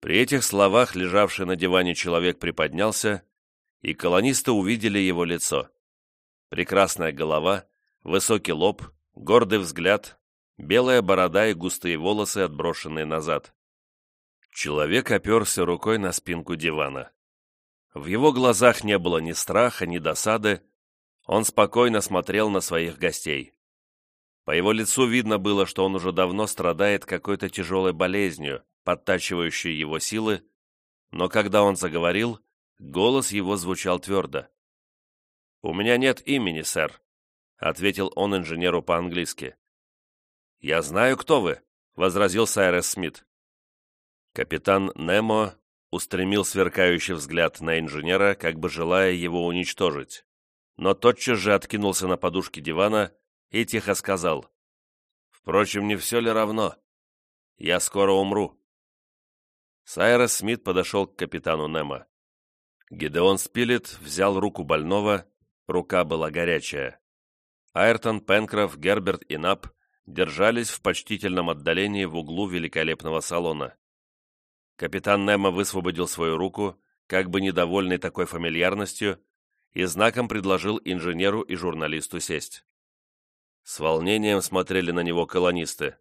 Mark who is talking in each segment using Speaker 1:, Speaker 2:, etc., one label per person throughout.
Speaker 1: При этих словах лежавший на диване человек приподнялся, и колонисты увидели его лицо. Прекрасная голова, высокий лоб, гордый взгляд, белая борода и густые волосы, отброшенные назад. Человек оперся рукой на спинку дивана. В его глазах не было ни страха, ни досады, он спокойно смотрел на своих гостей. По его лицу видно было, что он уже давно страдает какой-то тяжелой болезнью, подтачивающей его силы, но когда он заговорил, голос его звучал твердо. «У меня нет имени, сэр», — ответил он инженеру по-английски. «Я знаю, кто вы», — возразил Сайрес Смит. Капитан Немо устремил сверкающий взгляд на инженера, как бы желая его уничтожить, но тотчас же откинулся на подушке дивана и тихо сказал, «Впрочем, не все ли равно? Я скоро умру». Сайрос Смит подошел к капитану Немо. Гидеон Спилет взял руку больного, рука была горячая. Айртон, Пенкроф, Герберт и Нап держались в почтительном отдалении в углу великолепного салона. Капитан Немо высвободил свою руку, как бы недовольный такой фамильярностью, и знаком предложил инженеру и журналисту сесть. С волнением смотрели на него колонисты.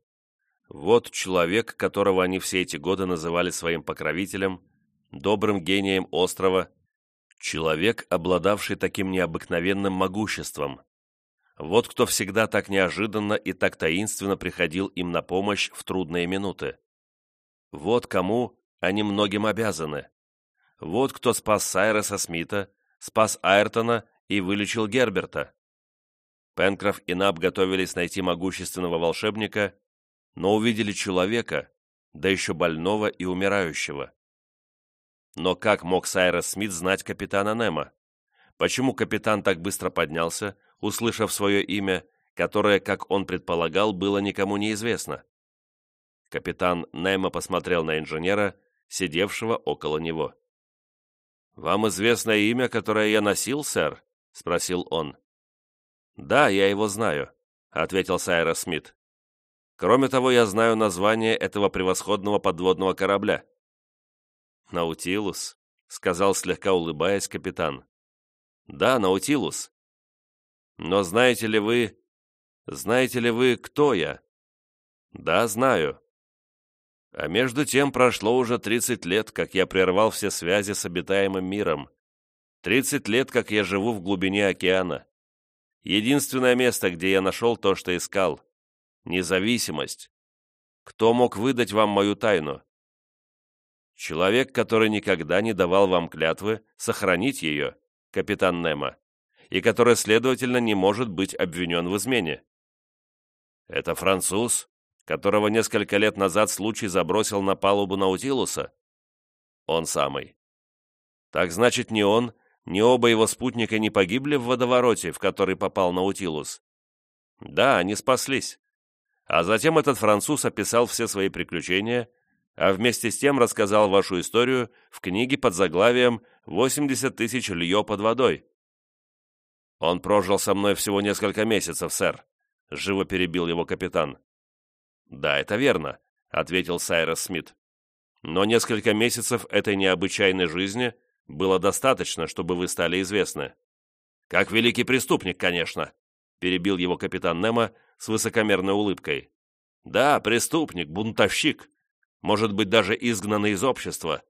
Speaker 1: Вот человек, которого они все эти годы называли своим покровителем, добрым гением острова, человек, обладавший таким необыкновенным могуществом. Вот кто всегда так неожиданно и так таинственно приходил им на помощь в трудные минуты. Вот кому они многим обязаны. Вот кто спас Сайреса Смита, спас Айртона и вылечил Герберта. Пенкроф и Наб готовились найти могущественного волшебника, но увидели человека, да еще больного и умирающего. Но как мог Сайрес Смит знать капитана Немо? Почему капитан так быстро поднялся, услышав свое имя, которое, как он предполагал, было никому неизвестно? Капитан Немо посмотрел на инженера, сидевшего около него. «Вам известно имя, которое я носил, сэр?» — спросил он. «Да, я его знаю», — ответил Сайрос Смит. «Кроме того, я знаю название этого превосходного подводного корабля». «Наутилус», — сказал, слегка улыбаясь, капитан. «Да, Наутилус. Но знаете ли вы... Знаете ли вы, кто я?» «Да, знаю. А между тем прошло уже тридцать лет, как я прервал все связи с обитаемым миром. Тридцать лет, как я живу в глубине океана. Единственное место, где я нашел то, что искал. Независимость. Кто мог выдать вам мою тайну? Человек, который никогда не давал вам клятвы сохранить ее, капитан Немо, и который, следовательно, не может быть обвинен в измене. Это француз, которого несколько лет назад случай забросил на палубу Наутилуса? Он самый. Так значит, не он, ни оба его спутника не погибли в водовороте, в который попал Наутилус? Да, они спаслись. А затем этот француз описал все свои приключения, а вместе с тем рассказал вашу историю в книге под заглавием «80 тысяч льё под водой». «Он прожил со мной всего несколько месяцев, сэр», — живо перебил его капитан. «Да, это верно», — ответил Сайрос Смит. «Но несколько месяцев этой необычайной жизни — было достаточно, чтобы вы стали известны. Как великий преступник, конечно, перебил его капитан Немо с высокомерной улыбкой. Да, преступник, бунтовщик, может быть, даже изгнанный из общества.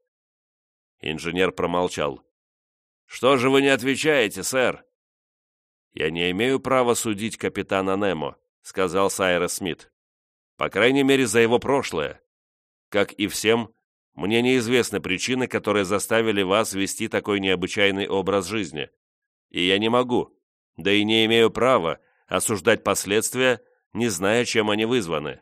Speaker 1: Инженер промолчал. «Что же вы не отвечаете, сэр?» «Я не имею права судить капитана Немо», — сказал Сайрес Смит. «По крайней мере, за его прошлое. Как и всем, мне неизвестны причины, которые заставили вас вести такой необычайный образ жизни. И я не могу, да и не имею права, осуждать последствия, не зная, чем они вызваны.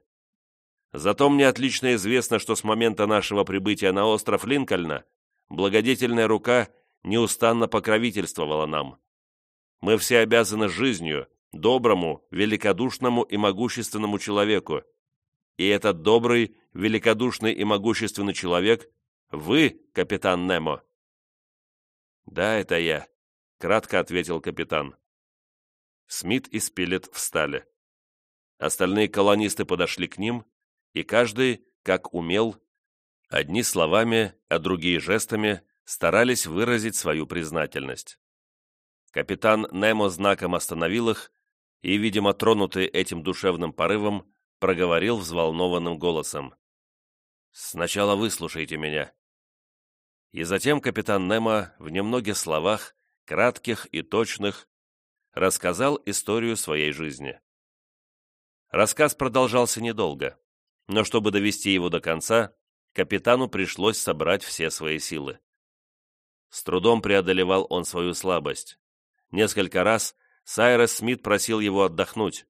Speaker 1: Зато мне отлично известно, что с момента нашего прибытия на остров Линкольна благодетельная рука неустанно покровительствовала нам. Мы все обязаны жизнью, доброму, великодушному и могущественному человеку, и этот добрый, великодушный и могущественный человек — вы, капитан Немо?» «Да, это я», — кратко ответил капитан. Смит и Спилет встали. Остальные колонисты подошли к ним, и каждый, как умел, Одни словами, а другие жестами старались выразить свою признательность. Капитан Немо знаком остановил их и, видимо, тронутый этим душевным порывом, проговорил взволнованным голосом. «Сначала выслушайте меня». И затем капитан Немо в немногих словах, кратких и точных, рассказал историю своей жизни. Рассказ продолжался недолго, но чтобы довести его до конца, капитану пришлось собрать все свои силы. С трудом преодолевал он свою слабость. Несколько раз Сайрес Смит просил его отдохнуть,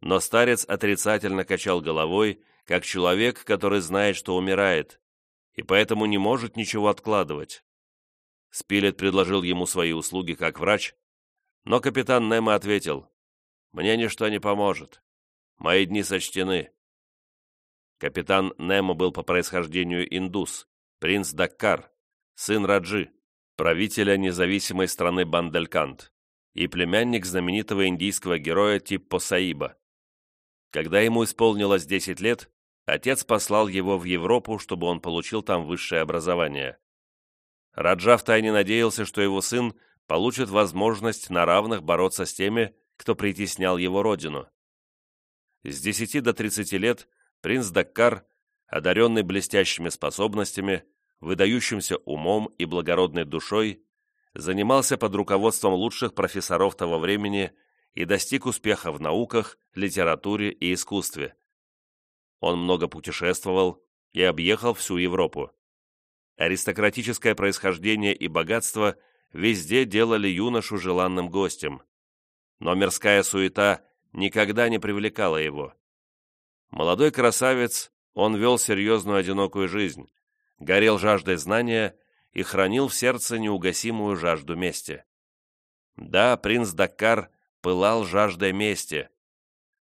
Speaker 1: но старец отрицательно качал головой, как человек, который знает, что умирает, и поэтому не может ничего откладывать. Спилет предложил ему свои услуги как врач, но капитан Немо ответил, «Мне ничто не поможет. Мои дни сочтены». Капитан Немо был по происхождению индус, принц Даккар, сын Раджи, правителя независимой страны Банделькант и племянник знаменитого индийского героя Типпо Саиба. Когда ему исполнилось 10 лет, отец послал его в Европу, чтобы он получил там высшее образование. Раджа втайне надеялся, что его сын получит возможность на равных бороться с теми, кто притеснял его родину. С 10 до 30 лет принц Даккар, одаренный блестящими способностями, выдающимся умом и благородной душой, занимался под руководством лучших профессоров того времени и достиг успеха в науках, литературе и искусстве. Он много путешествовал и объехал всю Европу. Аристократическое происхождение и богатство везде делали юношу желанным гостем. Но мирская суета никогда не привлекала его. Молодой красавец, он вел серьезную одинокую жизнь, горел жаждой знания и хранил в сердце неугасимую жажду мести. Да, принц Даккар пылал жаждой мести.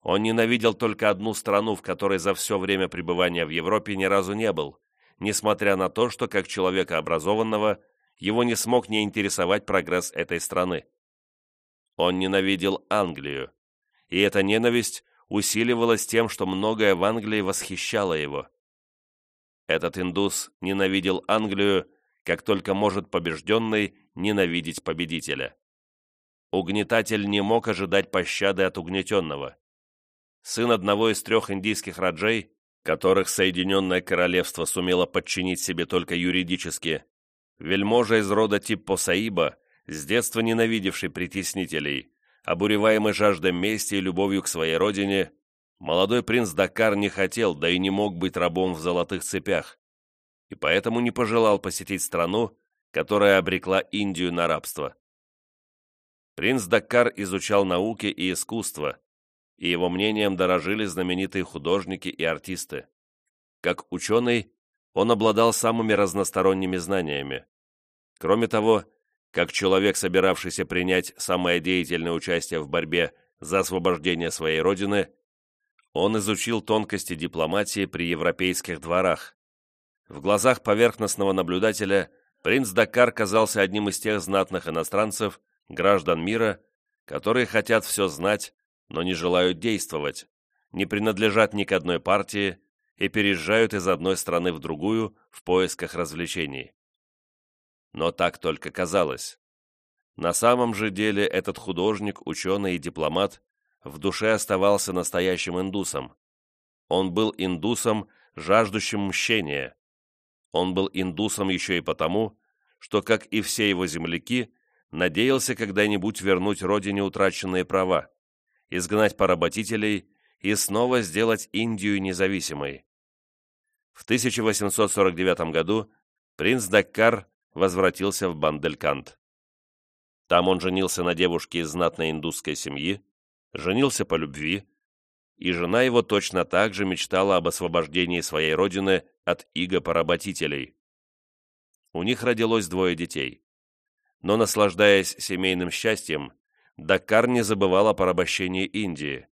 Speaker 1: Он ненавидел только одну страну, в которой за все время пребывания в Европе ни разу не был, несмотря на то, что как человека образованного его не смог не интересовать прогресс этой страны. Он ненавидел Англию, и эта ненависть усиливалась тем, что многое в Англии восхищало его. Этот индус ненавидел Англию как только может побежденный ненавидеть победителя. Угнетатель не мог ожидать пощады от угнетенного. Сын одного из трех индийских раджей, которых Соединенное Королевство сумело подчинить себе только юридически, вельможа из рода Типпо Саиба, с детства ненавидевший притеснителей, обуреваемый жаждой мести и любовью к своей родине, молодой принц Дакар не хотел, да и не мог быть рабом в золотых цепях и поэтому не пожелал посетить страну, которая обрекла Индию на рабство. Принц Даккар изучал науки и искусство, и его мнением дорожили знаменитые художники и артисты. Как ученый, он обладал самыми разносторонними знаниями. Кроме того, как человек, собиравшийся принять самое деятельное участие в борьбе за освобождение своей родины, он изучил тонкости дипломатии при европейских дворах, в глазах поверхностного наблюдателя принц Дакар казался одним из тех знатных иностранцев, граждан мира, которые хотят все знать, но не желают действовать, не принадлежат ни к одной партии и переезжают из одной страны в другую в поисках развлечений. Но так только казалось. На самом же деле этот художник, ученый и дипломат в душе оставался настоящим индусом. Он был индусом, жаждущим мщения, он был индусом еще и потому, что, как и все его земляки, надеялся когда-нибудь вернуть родине утраченные права, изгнать поработителей и снова сделать Индию независимой. В 1849 году принц Даккар возвратился в Банделькант. Там он женился на девушке из знатной индусской семьи, женился по любви, и жена его точно так же мечтала об освобождении своей родины от иго-поработителей. У них родилось двое детей. Но, наслаждаясь семейным счастьем, Дакар не забывал о порабощении Индии.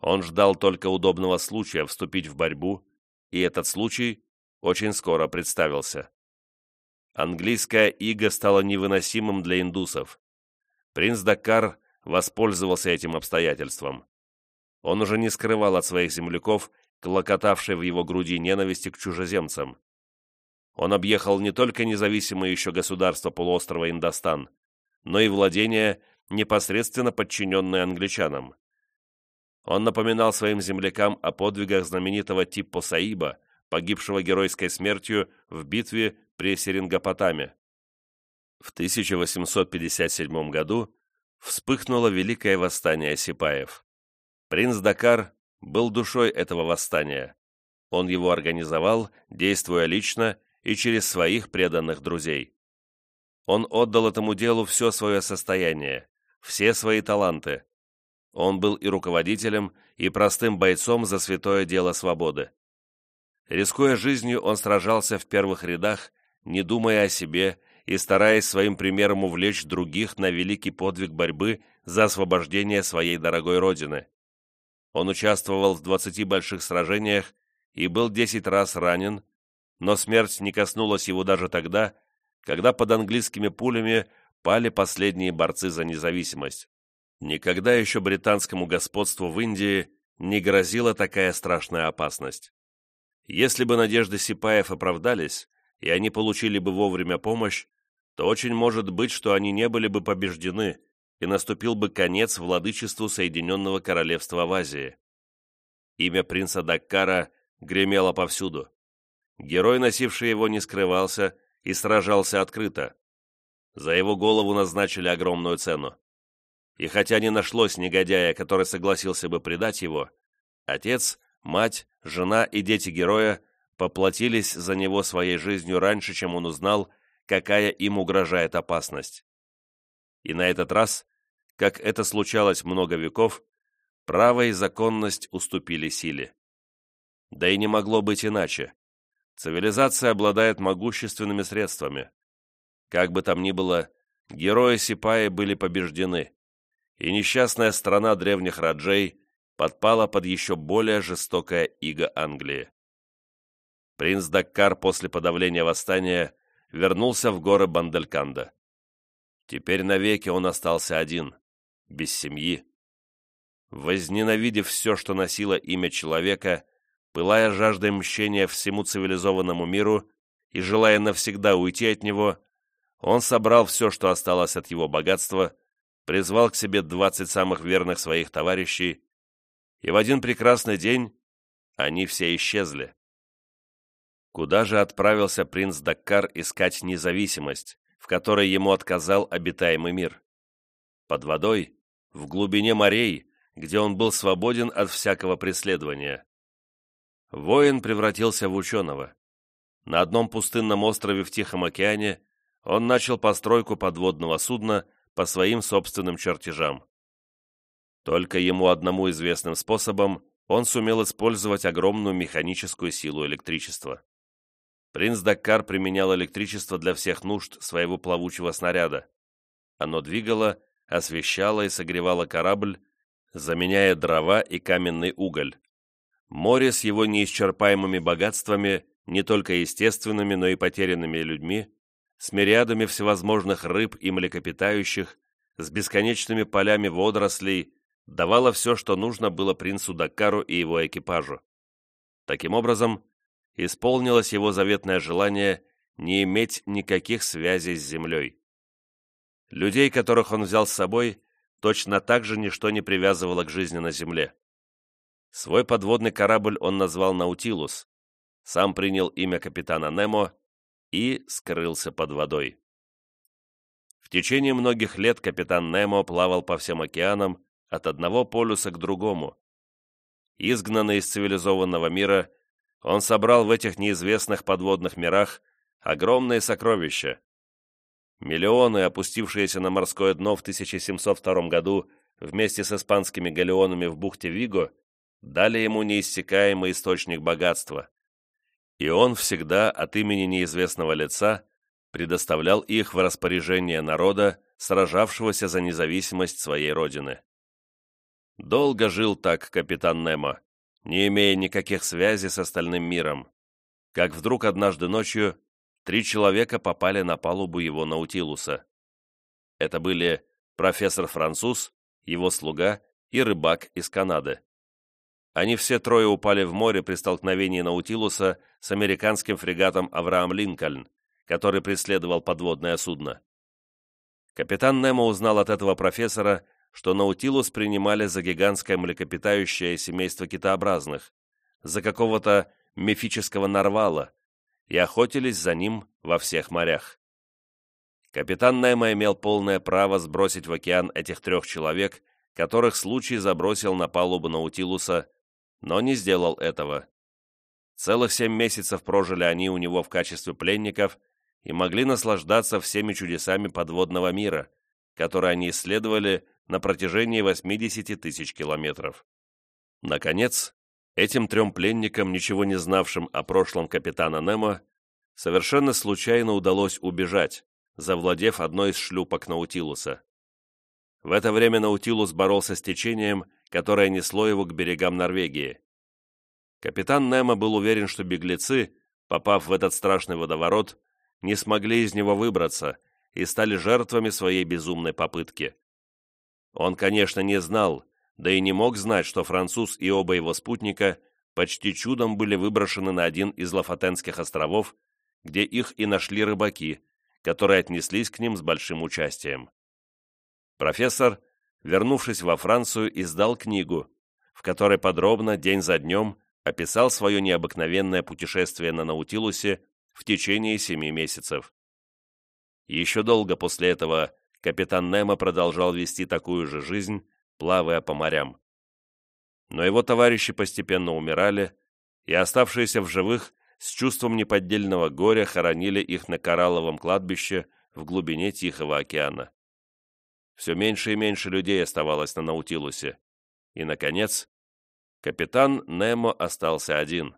Speaker 1: Он ждал только удобного случая вступить в борьбу, и этот случай очень скоро представился. Английская иго стала невыносимым для индусов. Принц Дакар воспользовался этим обстоятельством. Он уже не скрывал от своих земляков клокотавшей в его груди ненависти к чужеземцам. Он объехал не только независимое еще государство полуострова Индостан, но и владения, непосредственно подчиненные англичанам. Он напоминал своим землякам о подвигах знаменитого Типпо Саиба, погибшего геройской смертью в битве при Серингопотаме. В 1857 году вспыхнуло Великое восстание Сипаев. Принц Дакар был душой этого восстания. Он его организовал, действуя лично и через своих преданных друзей. Он отдал этому делу все свое состояние, все свои таланты. Он был и руководителем, и простым бойцом за святое дело свободы. Рискуя жизнью, он сражался в первых рядах, не думая о себе и стараясь своим примером увлечь других на великий подвиг борьбы за освобождение своей дорогой родины. Он участвовал в 20 больших сражениях и был 10 раз ранен, но смерть не коснулась его даже тогда, когда под английскими пулями пали последние борцы за независимость. Никогда еще британскому господству в Индии не грозила такая страшная опасность. Если бы надежды Сипаев оправдались, и они получили бы вовремя помощь, то очень может быть, что они не были бы побеждены, и наступил бы конец владычеству Соединенного Королевства в Азии. Имя принца Даккара гремело повсюду. Герой, носивший его, не скрывался и сражался открыто. За его голову назначили огромную цену. И хотя не нашлось негодяя, который согласился бы предать его, отец, мать, жена и дети героя поплатились за него своей жизнью раньше, чем он узнал, какая им угрожает опасность. И на этот раз, как это случалось много веков, право и законность уступили силе. Да и не могло быть иначе. Цивилизация обладает могущественными средствами. Как бы там ни было, герои Сипаи были побеждены, и несчастная страна древних Раджей подпала под еще более жестокое иго Англии. Принц Даккар после подавления восстания вернулся в горы Бандельканда. Теперь навеки он остался один, без семьи. Возненавидев все, что носило имя человека, пылая жаждой мщения всему цивилизованному миру и желая навсегда уйти от него, он собрал все, что осталось от его богатства, призвал к себе двадцать самых верных своих товарищей, и в один прекрасный день они все исчезли. Куда же отправился принц Даккар искать независимость, в которой ему отказал обитаемый мир? Под водой, в глубине морей, где он был свободен от всякого преследования. Воин превратился в ученого. На одном пустынном острове в Тихом океане он начал постройку подводного судна по своим собственным чертежам. Только ему одному известным способом он сумел использовать огромную механическую силу электричества. Принц Даккар применял электричество для всех нужд своего плавучего снаряда. Оно двигало, освещало и согревало корабль, заменяя дрова и каменный уголь. Море с его неисчерпаемыми богатствами, не только естественными, но и потерянными людьми, с мириадами всевозможных рыб и млекопитающих, с бесконечными полями водорослей, давало все, что нужно было принцу Даккару и его экипажу. Таким образом, исполнилось его заветное желание не иметь никаких связей с землей. Людей, которых он взял с собой, точно так же ничто не привязывало к жизни на земле. Свой подводный корабль он назвал «Наутилус», сам принял имя капитана Немо и скрылся под водой. В течение многих лет капитан Немо плавал по всем океанам от одного полюса к другому. Изгнанный из цивилизованного мира, он собрал в этих неизвестных подводных мирах огромные сокровища. Миллионы, опустившиеся на морское дно в 1702 году вместе с испанскими галеонами в бухте Виго, дали ему неиссякаемый источник богатства. И он всегда от имени неизвестного лица предоставлял их в распоряжение народа, сражавшегося за независимость своей родины. Долго жил так капитан Немо, не имея никаких связей с остальным миром, как вдруг однажды ночью три человека попали на палубу его Наутилуса. Это были профессор-француз, его слуга и рыбак из Канады. Они все трое упали в море при столкновении Наутилуса с американским фрегатом «Авраам Линкольн», который преследовал подводное судно. Капитан Немо узнал от этого профессора, что Наутилус принимали за гигантское млекопитающее семейство китообразных, за какого-то мифического нарвала, и охотились за ним во всех морях. Капитан Немо имел полное право сбросить в океан этих трех человек, которых случай забросил на палубу Наутилуса, но не сделал этого. Целых семь месяцев прожили они у него в качестве пленников и могли наслаждаться всеми чудесами подводного мира, которые они исследовали на протяжении 80 тысяч километров. Наконец, этим трем пленникам, ничего не знавшим о прошлом капитана Немо, совершенно случайно удалось убежать, завладев одной из шлюпок Наутилуса. В это время Наутилус боролся с течением, которое несло его к берегам Норвегии. Капитан Немо был уверен, что беглецы, попав в этот страшный водоворот, не смогли из него выбраться и стали жертвами своей безумной попытки. Он, конечно, не знал, да и не мог знать, что француз и оба его спутника почти чудом были выброшены на один из Лафатенских островов, где их и нашли рыбаки, которые отнеслись к ним с большим участием. Профессор, вернувшись во Францию, издал книгу, в которой подробно, день за днем, описал свое необыкновенное путешествие на Наутилусе в течение семи месяцев. Еще долго после этого капитан Немо продолжал вести такую же жизнь, плавая по морям. Но его товарищи постепенно умирали, и оставшиеся в живых с чувством неподдельного горя хоронили их на коралловом кладбище в глубине Тихого океана. Все меньше и меньше людей оставалось на Наутилусе, и, наконец, капитан Немо остался один.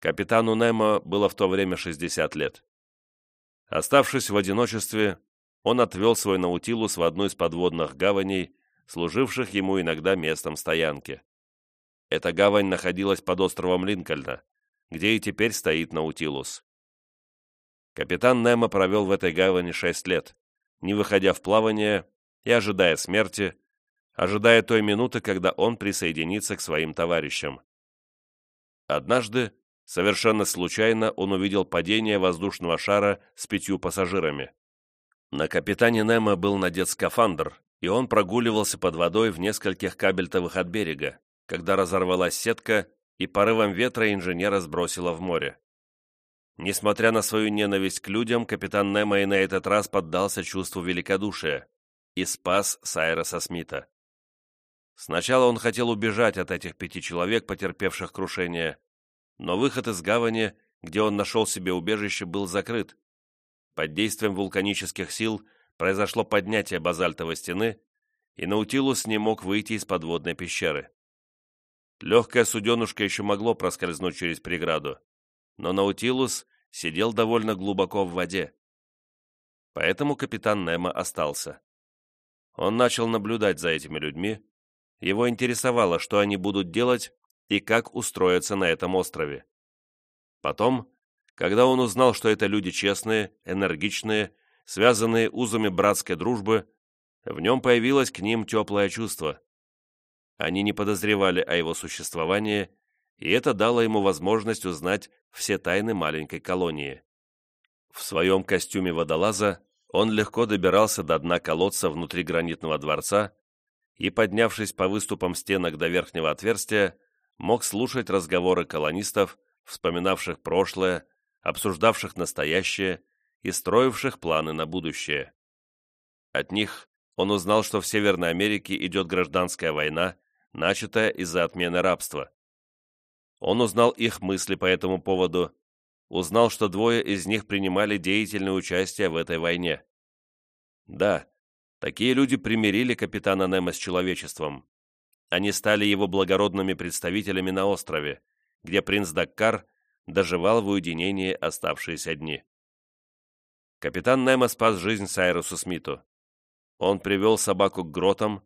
Speaker 1: Капитану Немо было в то время 60 лет. Оставшись в одиночестве, он отвел свой Наутилус в одну из подводных гаваней, служивших ему иногда местом стоянки. Эта гавань находилась под островом Линкольна, где и теперь стоит Наутилус. Капитан Немо провел в этой гавани шесть лет, не выходя в плавание и ожидая смерти, ожидая той минуты, когда он присоединится к своим товарищам. Однажды Совершенно случайно он увидел падение воздушного шара с пятью пассажирами. На капитане Немо был надет скафандр, и он прогуливался под водой в нескольких кабельтовых от берега, когда разорвалась сетка и порывом ветра инженера сбросило в море. Несмотря на свою ненависть к людям, капитан Немо и на этот раз поддался чувству великодушия и спас Сайроса Смита. Сначала он хотел убежать от этих пяти человек, потерпевших крушение, но выход из гавани, где он нашел себе убежище, был закрыт. Под действием вулканических сил произошло поднятие базальтовой стены, и Наутилус не мог выйти из подводной пещеры. Легкое суденушка еще могло проскользнуть через преграду, но Наутилус сидел довольно глубоко в воде. Поэтому капитан Немо остался. Он начал наблюдать за этими людьми. Его интересовало, что они будут делать, и как устроиться на этом острове. Потом, когда он узнал, что это люди честные, энергичные, связанные узами братской дружбы, в нем появилось к ним теплое чувство. Они не подозревали о его существовании, и это дало ему возможность узнать все тайны маленькой колонии. В своем костюме водолаза он легко добирался до дна колодца внутри гранитного дворца и, поднявшись по выступам стенок до верхнего отверстия, мог слушать разговоры колонистов, вспоминавших прошлое, обсуждавших настоящее и строивших планы на будущее. От них он узнал, что в Северной Америке идет гражданская война, начатая из-за отмены рабства. Он узнал их мысли по этому поводу, узнал, что двое из них принимали деятельное участие в этой войне. Да, такие люди примирили капитана Немо с человечеством. Они стали его благородными представителями на острове, где принц Даккар доживал в уединении оставшиеся дни. Капитан Немо спас жизнь Сайрусу Смиту. Он привел собаку к гротам,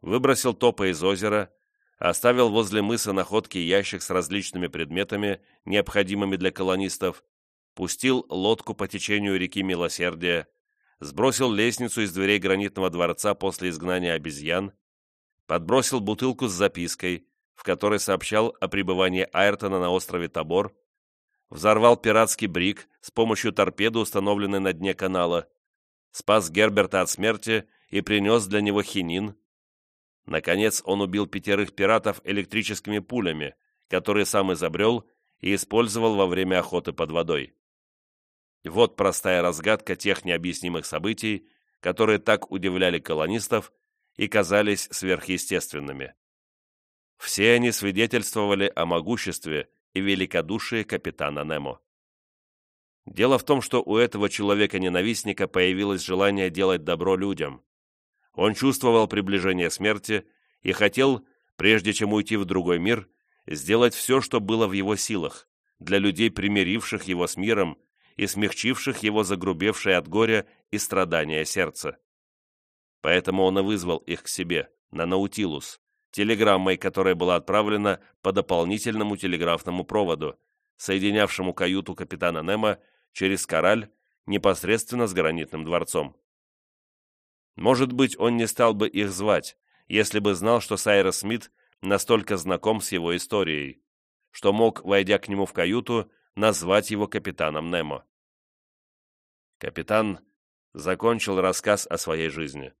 Speaker 1: выбросил топа из озера, оставил возле мыса находки ящик с различными предметами, необходимыми для колонистов, пустил лодку по течению реки Милосердия, сбросил лестницу из дверей гранитного дворца после изгнания обезьян, подбросил бутылку с запиской, в которой сообщал о пребывании Айртона на острове Табор, взорвал пиратский брик с помощью торпеды, установленной на дне канала, спас Герберта от смерти и принес для него хинин. Наконец он убил пятерых пиратов электрическими пулями, которые сам изобрел и использовал во время охоты под водой. Вот простая разгадка тех необъяснимых событий, которые так удивляли колонистов и казались сверхъестественными. Все они свидетельствовали о могуществе и великодушии капитана Немо. Дело в том, что у этого человека-ненавистника появилось желание делать добро людям. Он чувствовал приближение смерти и хотел, прежде чем уйти в другой мир, сделать все, что было в его силах, для людей, примиривших его с миром и смягчивших его загрубевшее от горя и страдания сердце. Поэтому он и вызвал их к себе, на Наутилус, телеграммой, которая была отправлена по дополнительному телеграфному проводу, соединявшему каюту капитана Немо через Кораль непосредственно с гранитным дворцом. Может быть, он не стал бы их звать, если бы знал, что Сайрос Смит настолько знаком с его историей, что мог, войдя к нему в каюту, назвать его капитаном Немо. Капитан закончил рассказ о своей жизни.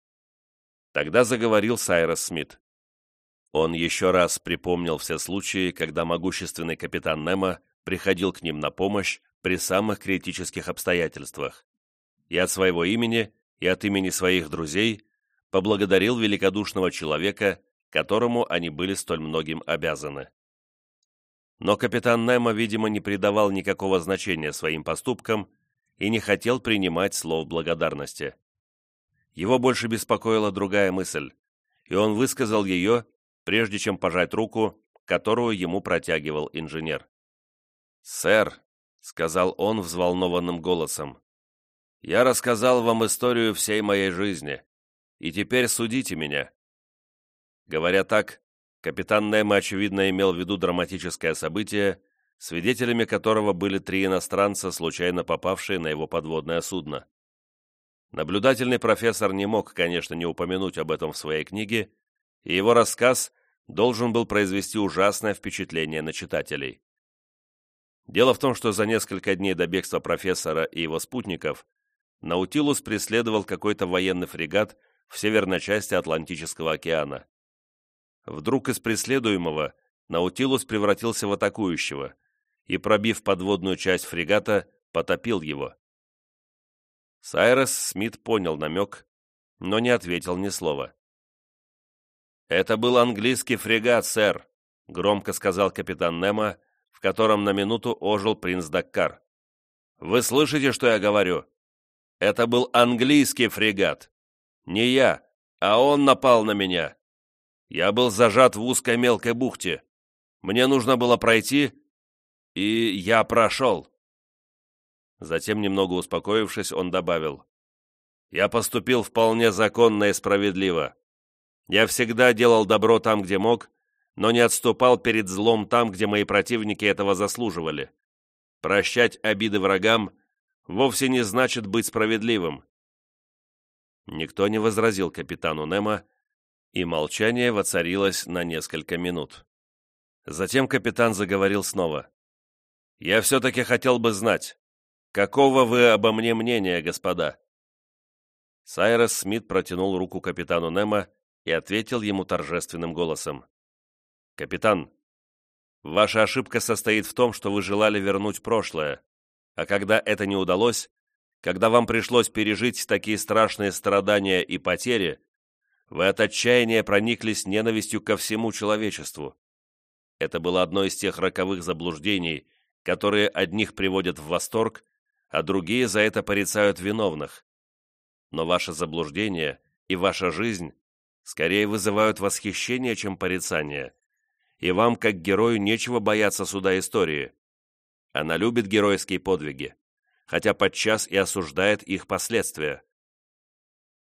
Speaker 1: Тогда заговорил Сайрос Смит. Он еще раз припомнил все случаи, когда могущественный капитан Немо приходил к ним на помощь при самых критических обстоятельствах. И от своего имени, и от имени своих друзей поблагодарил великодушного человека, которому они были столь многим обязаны. Но капитан Немо, видимо, не придавал никакого значения своим поступкам и не хотел принимать слов благодарности. Его больше беспокоила другая мысль, и он высказал ее, прежде чем пожать руку, которую ему протягивал инженер. «Сэр», — сказал он взволнованным голосом, — «я рассказал вам историю всей моей жизни, и теперь судите меня». Говоря так, капитан Немо, очевидно, имел в виду драматическое событие, свидетелями которого были три иностранца, случайно попавшие на его подводное судно. Наблюдательный профессор не мог, конечно, не упомянуть об этом в своей книге, и его рассказ должен был произвести ужасное впечатление на читателей. Дело в том, что за несколько дней до бегства профессора и его спутников Наутилус преследовал какой-то военный фрегат в северной части Атлантического океана. Вдруг из преследуемого Наутилус превратился в атакующего и, пробив подводную часть фрегата, потопил его. Сайрес Смит понял намек, но не ответил ни слова. «Это был английский фрегат, сэр», — громко сказал капитан Немо, в котором на минуту ожил принц Даккар. «Вы слышите, что я говорю? Это был английский фрегат. Не я, а он напал на меня. Я был зажат в узкой мелкой бухте. Мне нужно было пройти, и я прошел». Затем, немного успокоившись, он добавил. «Я поступил вполне законно и справедливо. Я всегда делал добро там, где мог, но не отступал перед злом там, где мои противники этого заслуживали. Прощать обиды врагам вовсе не значит быть справедливым. Никто не возразил капитану Немо, и молчание воцарилось на несколько минут. Затем капитан заговорил снова. «Я все-таки хотел бы знать, какого вы обо мне мнения, господа?» Сайрес Смит протянул руку капитану Немо и ответил ему торжественным голосом. «Капитан, ваша ошибка состоит в том, что вы желали вернуть прошлое, а когда это не удалось, когда вам пришлось пережить такие страшные страдания и потери, вы от отчаяния прониклись ненавистью ко всему человечеству. Это было одно из тех роковых заблуждений, которые одних приводят в восторг, а другие за это порицают виновных. Но ваше заблуждение и ваша жизнь скорее вызывают восхищение, чем порицание, и вам, как герою, нечего бояться суда истории. Она любит геройские подвиги, хотя подчас и осуждает их последствия.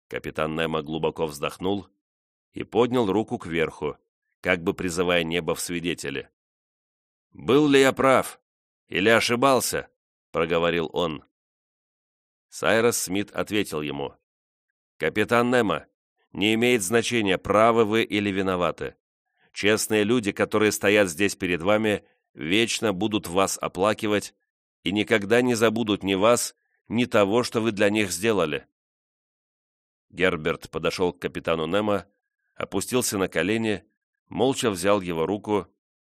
Speaker 1: Капитан Немо глубоко вздохнул и поднял руку кверху, как бы призывая небо в свидетели. «Был ли я прав? Или ошибался?» — проговорил он. Сайрос Смит ответил ему. «Капитан Немо, не имеет значения, правы вы или виноваты. честные люди, которые стоят здесь перед вами, вечно будут вас оплакивать и никогда не забудут ни вас, ни того, что вы для них сделали». Герберт подошел к капитану Немо, опустился на колени, молча взял его руку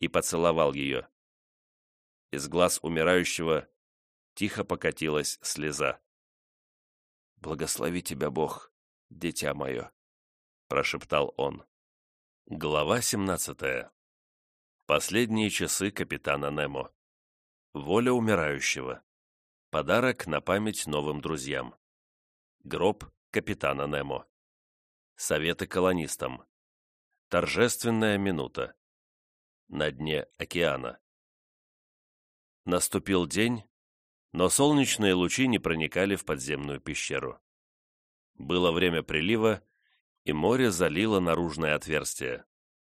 Speaker 1: и поцеловал ее. Из глаз умирающего тихо покатилась слеза. «Благослови тебя, Бог, дитя мое», — прошептал он. Глава семнадцатая. Последние часы капитана Немо. Воля умирающего. Подарок на память новым друзьям. Гроб капитана Немо. Советы колонистам. Торжественная минута. На дне океана. Наступил день, но солнечные лучи не проникали в подземную пещеру. Было время прилива, и море залило наружное отверстие.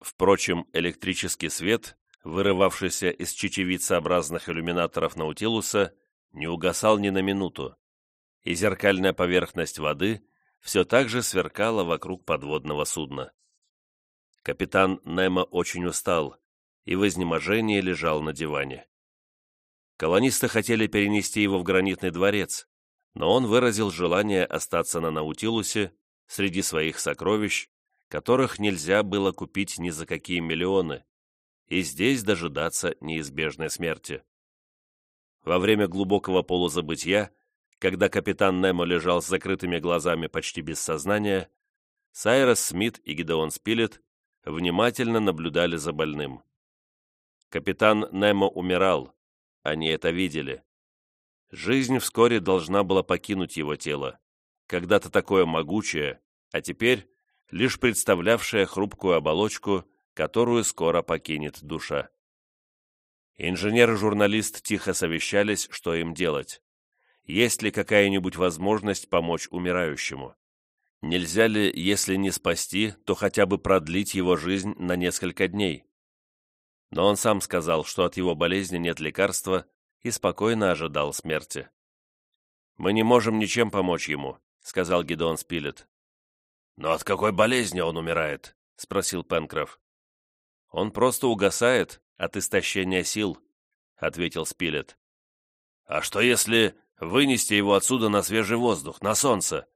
Speaker 1: Впрочем, электрический свет, вырывавшийся из чечевицеобразных иллюминаторов Наутилуса, не угасал ни на минуту, и зеркальная поверхность воды все так же сверкала вокруг подводного судна. Капитан Немо очень устал и в изнеможении лежал на диване. Колонисты хотели перенести его в гранитный дворец, но он выразил желание остаться на Наутилусе среди своих сокровищ, которых нельзя было купить ни за какие миллионы, и здесь дожидаться неизбежной смерти. Во время глубокого полузабытия, когда капитан Немо лежал с закрытыми глазами почти без сознания, Сайрос Смит и Гидеон Спилет внимательно наблюдали за больным. Капитан Немо умирал, они это видели. Жизнь вскоре должна была покинуть его тело, когда-то такое могучее, а теперь лишь представлявшее хрупкую оболочку, которую скоро покинет душа. Инженер и журналист тихо совещались, что им делать. Есть ли какая-нибудь возможность помочь умирающему? Нельзя ли, если не спасти, то хотя бы продлить его жизнь на несколько дней? Но он сам сказал, что от его болезни нет лекарства и спокойно ожидал смерти. «Мы не можем ничем помочь ему», — сказал Гидеон Спилет. «Но от какой болезни он умирает?» — спросил Пенкроф. «Он просто угасает от истощения сил», — ответил Спилет. «А что если вынести его отсюда на свежий воздух, на солнце?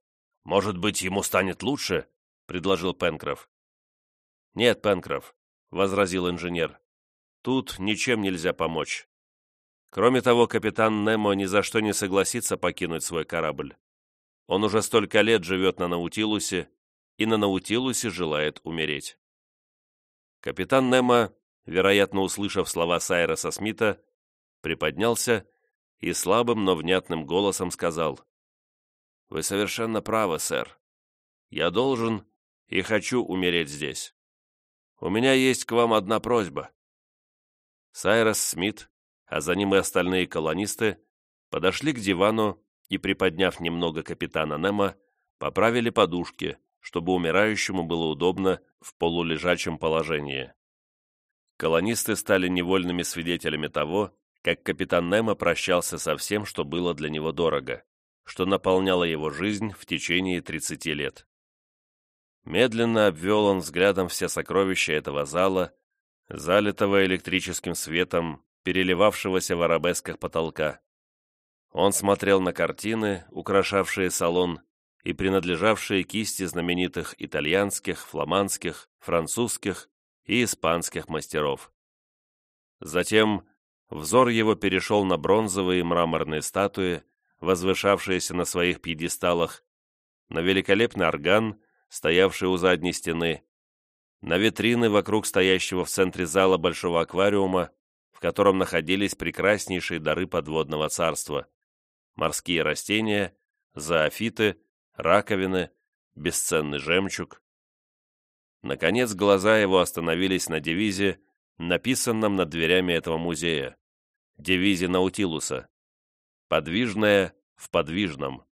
Speaker 1: Может быть, ему станет лучше?» — предложил Пенкроф. «Нет, Пенкроф», — возразил инженер. «Тут ничем нельзя помочь. Кроме того, капитан Немо ни за что не согласится покинуть свой корабль. Он уже столько лет живет на Наутилусе, и на Наутилусе желает умереть. Капитан Немо, вероятно, услышав слова Сайроса Смита, приподнялся и слабым, но внятным голосом сказал, «Вы совершенно правы, сэр. Я должен и хочу умереть здесь. У меня есть к вам одна просьба». Сайрос Смит а за ним и остальные колонисты, подошли к дивану и, приподняв немного капитана Немо, поправили подушки, чтобы умирающему было удобно в полулежачем положении. Колонисты стали невольными свидетелями того, как капитан Немо прощался со всем, что было для него дорого, что наполняло его жизнь в течение 30 лет. Медленно обвел он взглядом все сокровища этого зала, залитого электрическим светом переливавшегося в арабесках потолка. Он смотрел на картины, украшавшие салон, и принадлежавшие кисти знаменитых итальянских, фламандских, французских и испанских мастеров. Затем взор его перешел на бронзовые и мраморные статуи, возвышавшиеся на своих пьедесталах, на великолепный орган, стоявший у задней стены, на витрины вокруг стоящего в центре зала большого аквариума, в котором находились прекраснейшие дары подводного царства – морские растения, зоофиты, раковины, бесценный жемчуг. Наконец глаза его остановились на девизе, написанном над дверями этого музея, девизе Наутилуса «Подвижное в подвижном».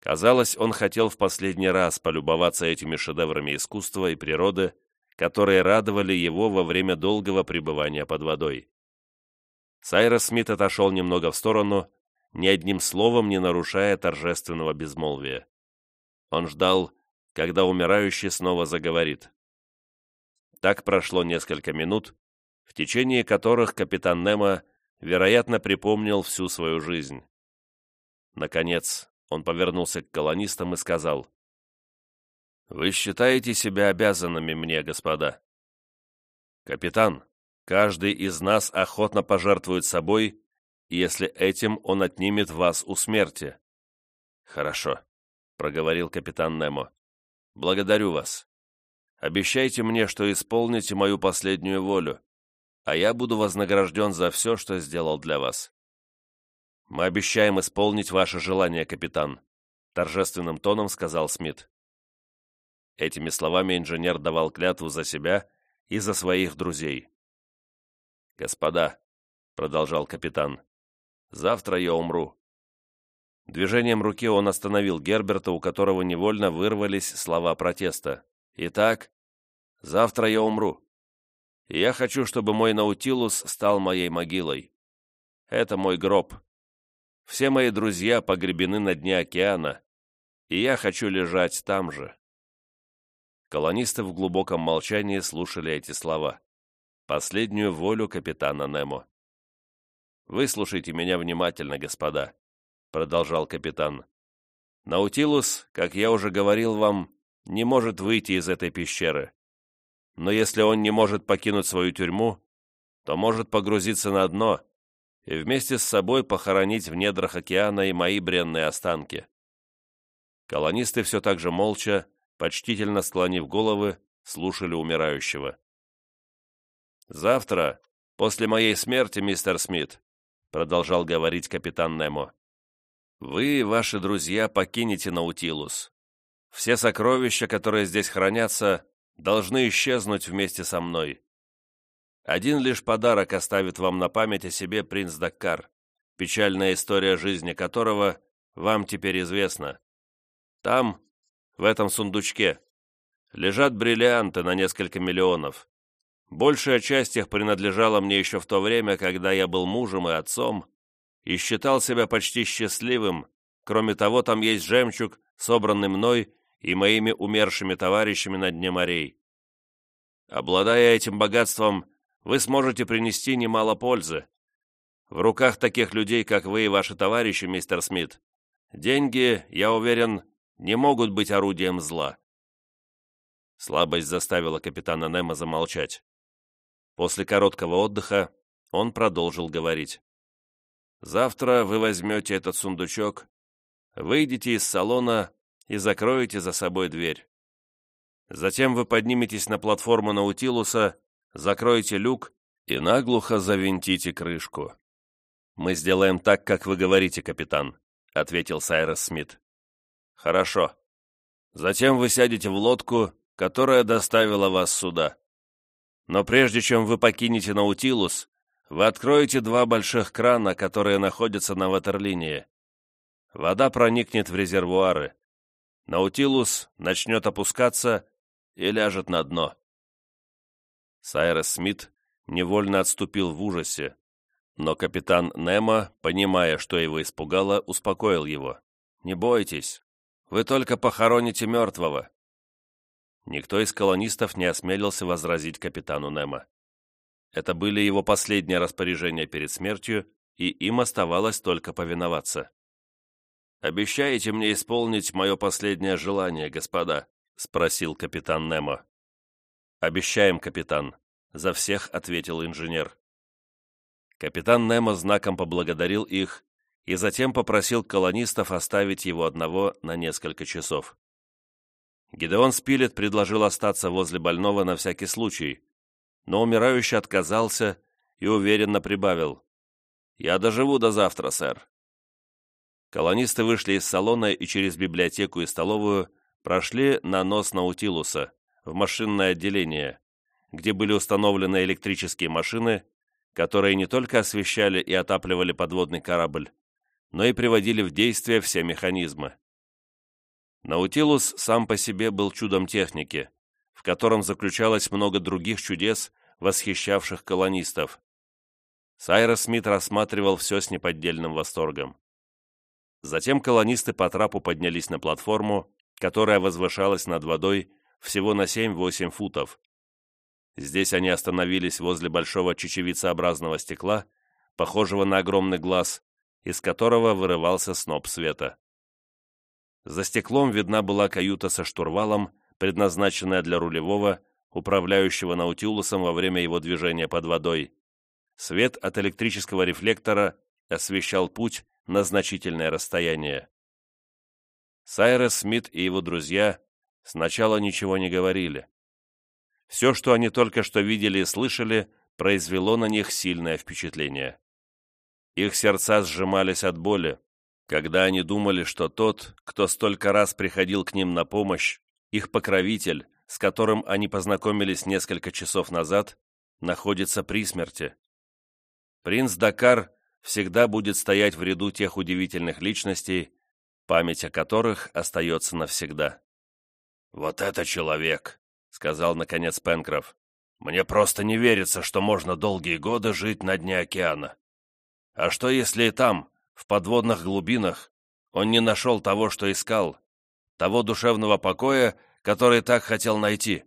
Speaker 1: Казалось, он хотел в последний раз полюбоваться этими шедеврами искусства и природы, которые радовали его во время долгого пребывания под водой. Сайрос Смит отошел немного в сторону, ни одним словом не нарушая торжественного безмолвия. Он ждал, когда умирающий снова заговорит. Так прошло несколько минут, в течение которых капитан Немо, вероятно, припомнил всю свою жизнь. Наконец, он повернулся к колонистам и сказал, «Вы считаете себя обязанными мне, господа?» «Капитан, каждый из нас охотно пожертвует собой, если этим он отнимет вас у смерти». «Хорошо», — проговорил капитан Немо. «Благодарю вас. Обещайте мне, что исполните мою последнюю волю, а я буду вознагражден за все, что сделал для вас». «Мы обещаем исполнить ваше желание, капитан», — торжественным тоном сказал Смит. Этими словами инженер давал клятву за себя и за своих друзей. «Господа», — продолжал капитан, — «завтра я умру». Движением руки он остановил Герберта, у которого невольно вырвались слова протеста. «Итак, завтра я умру. И я хочу, чтобы мой Наутилус стал моей могилой. Это мой гроб. Все мои друзья погребены на дне океана, и я хочу лежать там же». Колонисты в глубоком молчании слушали эти слова. Последнюю волю капитана Немо. «Выслушайте меня внимательно, господа», — продолжал капитан. «Наутилус, как я уже говорил вам, не может выйти из этой пещеры. Но если он не может покинуть свою тюрьму, то может погрузиться на дно и вместе с собой похоронить в недрах океана и мои бренные останки. Колонисты все так же молча, почтительно склонив головы, слушали умирающего. «Завтра, после моей смерти, мистер Смит», продолжал говорить капитан Немо, «вы и ваши друзья покинете Наутилус. Все сокровища, которые здесь хранятся, должны исчезнуть вместе со мной. Один лишь подарок оставит вам на память о себе принц Даккар, печальная история жизни которого вам теперь известна. Там, в этом сундучке, лежат бриллианты на несколько миллионов. Большая часть их принадлежала мне еще в то время, когда я был мужем и отцом, и считал себя почти счастливым. Кроме того, там есть жемчуг, собранный мной и моими умершими товарищами на дне морей. Обладая этим богатством, вы сможете принести немало пользы. В руках таких людей, как вы и ваши товарищи, мистер Смит, деньги, я уверен, не могут быть орудием зла. Слабость заставила капитана Немо замолчать. После короткого отдыха он продолжил говорить. «Завтра вы возьмете этот сундучок, выйдете из салона и закроете за собой дверь. Затем вы подниметесь на платформу Наутилуса, закроете люк и наглухо завинтите крышку. «Мы сделаем так, как вы говорите, капитан», — ответил Сайрос Смит. «Хорошо. Затем вы сядете в лодку, которая доставила вас сюда. Но прежде чем вы покинете Наутилус, вы откроете два больших крана, которые находятся на ватерлинии. Вода проникнет в резервуары. Наутилус начнет опускаться и ляжет на дно. Сайрес Смит невольно отступил в ужасе, но капитан Немо, понимая, что его испугало, успокоил его. «Не бойтесь, вы только похороните мертвого». Никто из колонистов не осмелился возразить капитану Немо. Это были его последние распоряжения перед смертью, и им оставалось только повиноваться. «Обещаете мне исполнить мое последнее желание, господа?» — спросил капитан Немо. «Обещаем, капитан», — за всех ответил инженер. Капитан Немо знаком поблагодарил их и затем попросил колонистов оставить его одного на несколько часов. Гидеон Спилет предложил остаться возле больного на всякий случай, но умирающий отказался и уверенно прибавил. «Я доживу до завтра, сэр». Колонисты вышли из салона и через библиотеку и столовую прошли на нос Наутилуса, в машинное отделение, где были установлены электрические машины, которые не только освещали и отапливали подводный корабль, но и приводили в действие все механизмы. Наутилус сам по себе был чудом техники, в котором заключалось много других чудес, восхищавших колонистов. Сайрос Смит рассматривал все с неподдельным восторгом. Затем колонисты по трапу поднялись на платформу, которая возвышалась над водой всего на 7-8 футов. Здесь они остановились возле большого чечевицеобразного стекла, похожего на огромный глаз, из которого вырывался сноп света. За стеклом видна была каюта со штурвалом, предназначенная для рулевого, управляющего Наутилусом во время его движения под водой. Свет от электрического рефлектора освещал путь на значительное расстояние. Сайрес Смит и его друзья сначала ничего не говорили. Все, что они только что видели и слышали, произвело на них сильное впечатление. Их сердца сжимались от боли, когда они думали, что тот, кто столько раз приходил к ним на помощь, их покровитель, с которым они познакомились несколько часов назад, находится при смерти. Принц Дакар всегда будет стоять в ряду тех удивительных личностей, память о которых остается навсегда. «Вот это человек!» — сказал, наконец, Пенкроф. «Мне просто не верится, что можно долгие годы жить на дне океана. А что, если и там, в подводных глубинах, он не нашел того, что искал, того душевного покоя, который так хотел найти.